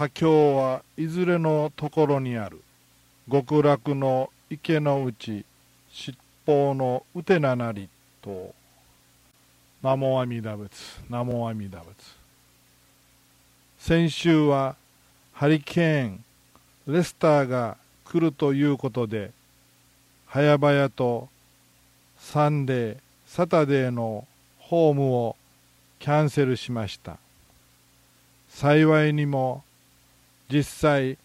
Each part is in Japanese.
佳境はいずれのところにある。極楽の池のうち七宝のうてななりと南無阿弥陀仏南無阿弥陀仏。先週はハリケーンレスターが来るということで早々とサンデーサタデーのホームをキャンセルしました。幸いにも実際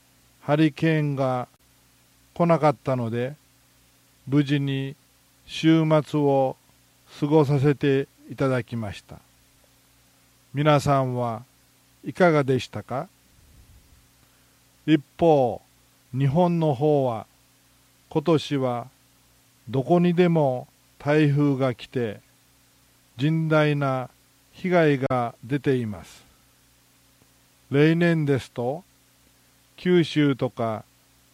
ハリケーンが来なかったので無事に週末を過ごさせていただきました。皆さんはいかがでしたか？一方日本の方は今年はどこにでも台風が来て甚大な被害が出ています。例年ですと九州とか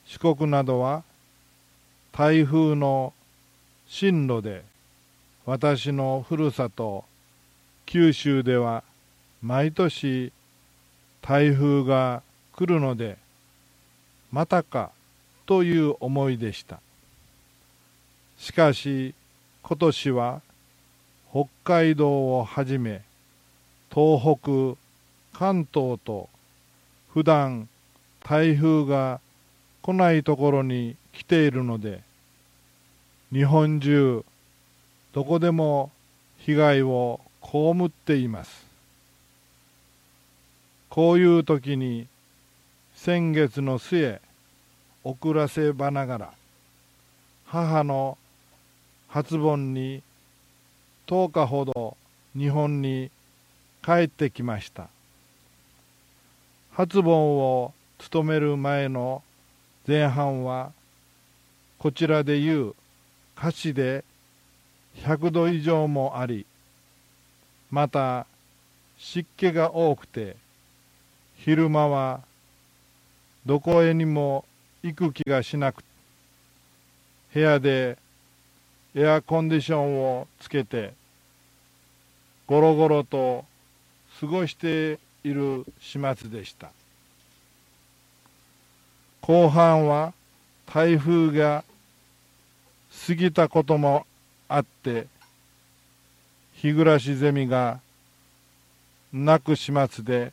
四国などは台風の進路で私のふるさと九州では毎年台風が来るのでまたかという思いでした。しかし今年は北海道をはじめ東北関東と普段台風が来ないところに来ているので日本中どこでも被害を被っています。こういう時に先月の末遅らせばながら母の初盆に10日ほど日本に帰ってきました。初盆を務める前の前半はこちらでいう歌詞で100度以上もありまた湿気が多くて昼間はどこへにも行く気がしなく部屋でエアコンディションをつけてゴロゴロと過ごしている始末でした。後半は台風が過ぎたこともあって日暮らしゼミが泣く始末で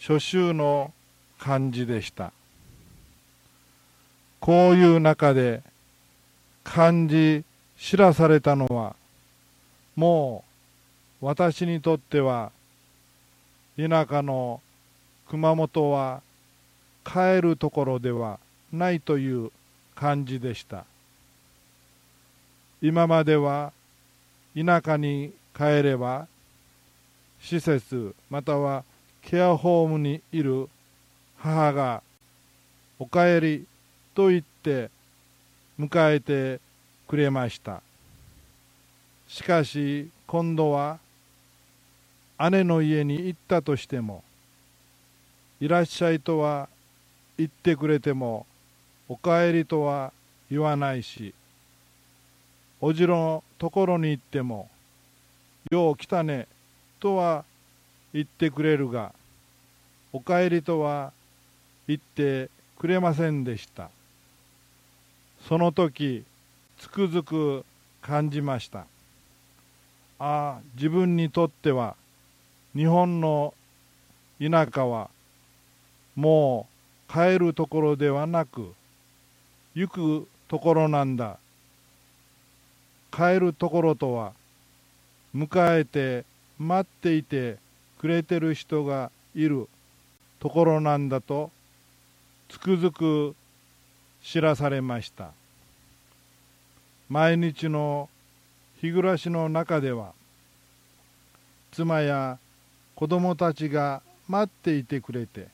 初秋の感じでした。こういう中で感じ知らされたのはもう私にとっては田舎の熊本は帰るところではないという感じでした。今までは田舎に帰れば施設またはケアホームにいる母が「おかえり」と言って迎えてくれました。しかし今度は姉の家に行ったとしても「いらっしゃい」とは言ってくれても「おかえり」とは言わないしおじろのところに行っても「よう来たね」とは言ってくれるが「おかえり」とは言ってくれませんでした。その時つくづく感じました。ああ自分にとっては日本の田舎はもう帰るところではなく行くところなんだ。帰るところとは迎えて待っていてくれてる人がいるところなんだとつくづく知らされました。毎日の日暮らしの中では妻や子供たちが待っていてくれて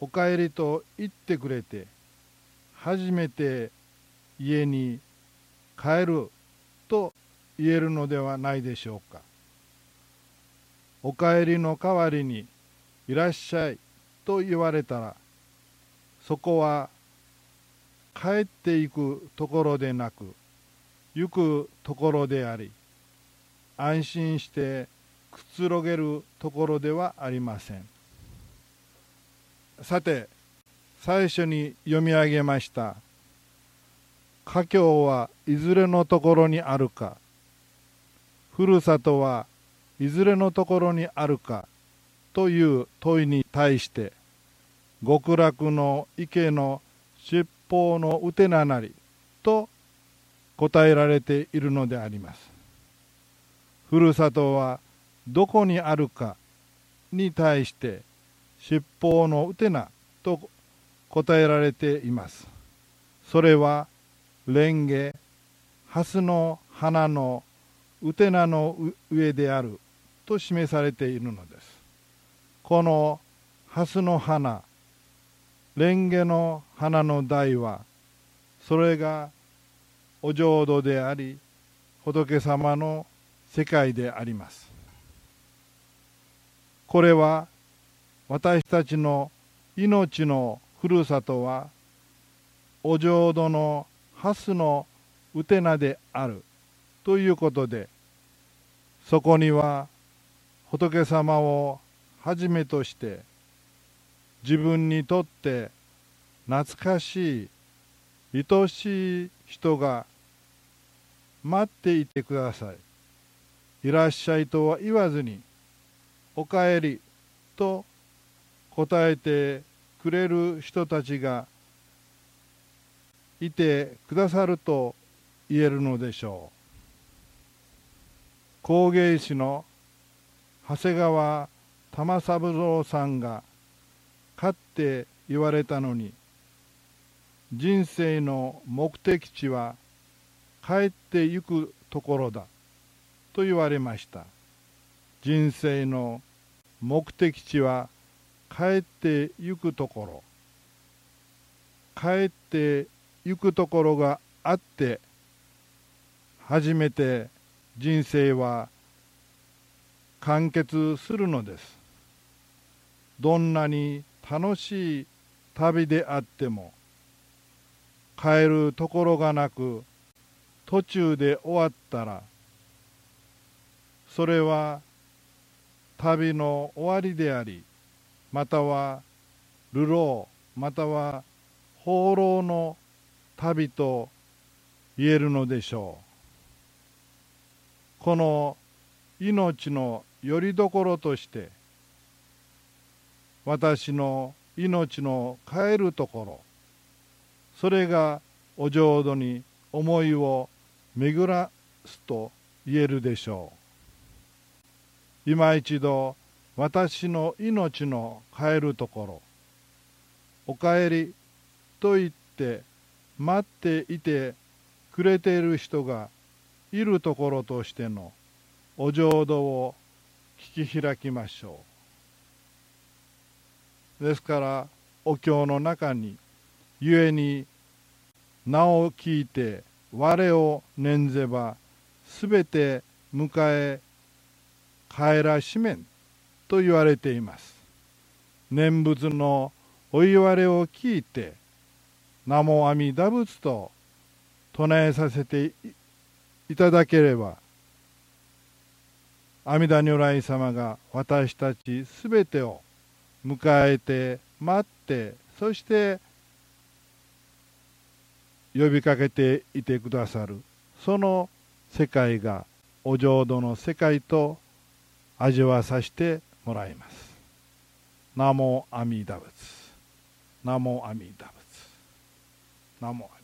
おかえりと言ってくれて初めて家に帰ると言えるのではないでしょうか。おかえりの代わりにいらっしゃいと言われたらそこは帰っていくところでなく行くところであり安心してくつろげるところではありません。さて最初に読み上げました「家境はいずれのところにあるか」「ふるさとはいずれのところにあるか」という問いに対して極楽の池の尻尾のうてななり。と答えられているのであります。ふるさとはどこにあるかに対して尻尾のうてなと答えられています。それはレンゲ、ハスの花のうてなの上であると示されているのです。このハスの花、レンゲの花の台は、それがお浄土であり、仏様の世界であります。これは私たちの命のふるさとはお浄土の蓮のうてなであるということでそこには仏様をはじめとして自分にとって懐かしい愛しい人が待っていてください。いらっしゃいとは言わずにおかえりと答えてくれる人たちがいてくださると言えるのでしょう。工芸士の長谷川玉三郎さんがかって言われたのに人生の目的地は帰ってゆくところだと言われました。人生の目的地は帰ってゆくところ。帰ってゆくところがあって初めて人生は完結するのです。どんなに楽しい旅であっても帰るところがなく途中で終わったらそれは旅の終わりでありまたは流浪または放浪の旅と言えるのでしょう。この命のよりどころとして私の命の帰るところそれがお浄土に思いを巡らすと言えるでしょう。今一度私の命の帰るところおかえりと言って待っていてくれている人がいるところとしてのお浄土を聞き開きましょう。ですからお経の中に故に名を聞いて我を念ぜばすべて迎え帰らしめん。と言われています。念仏のお言われを聞いて名も阿弥陀仏と唱えさせていただければ阿弥陀如来様が私たちすべてを迎えて待ってそして呼びかけていてくださるその世界がお浄土の世界と味わさせてもらいます。ナモアミダ仏。ナモアミダ仏。ナモアミ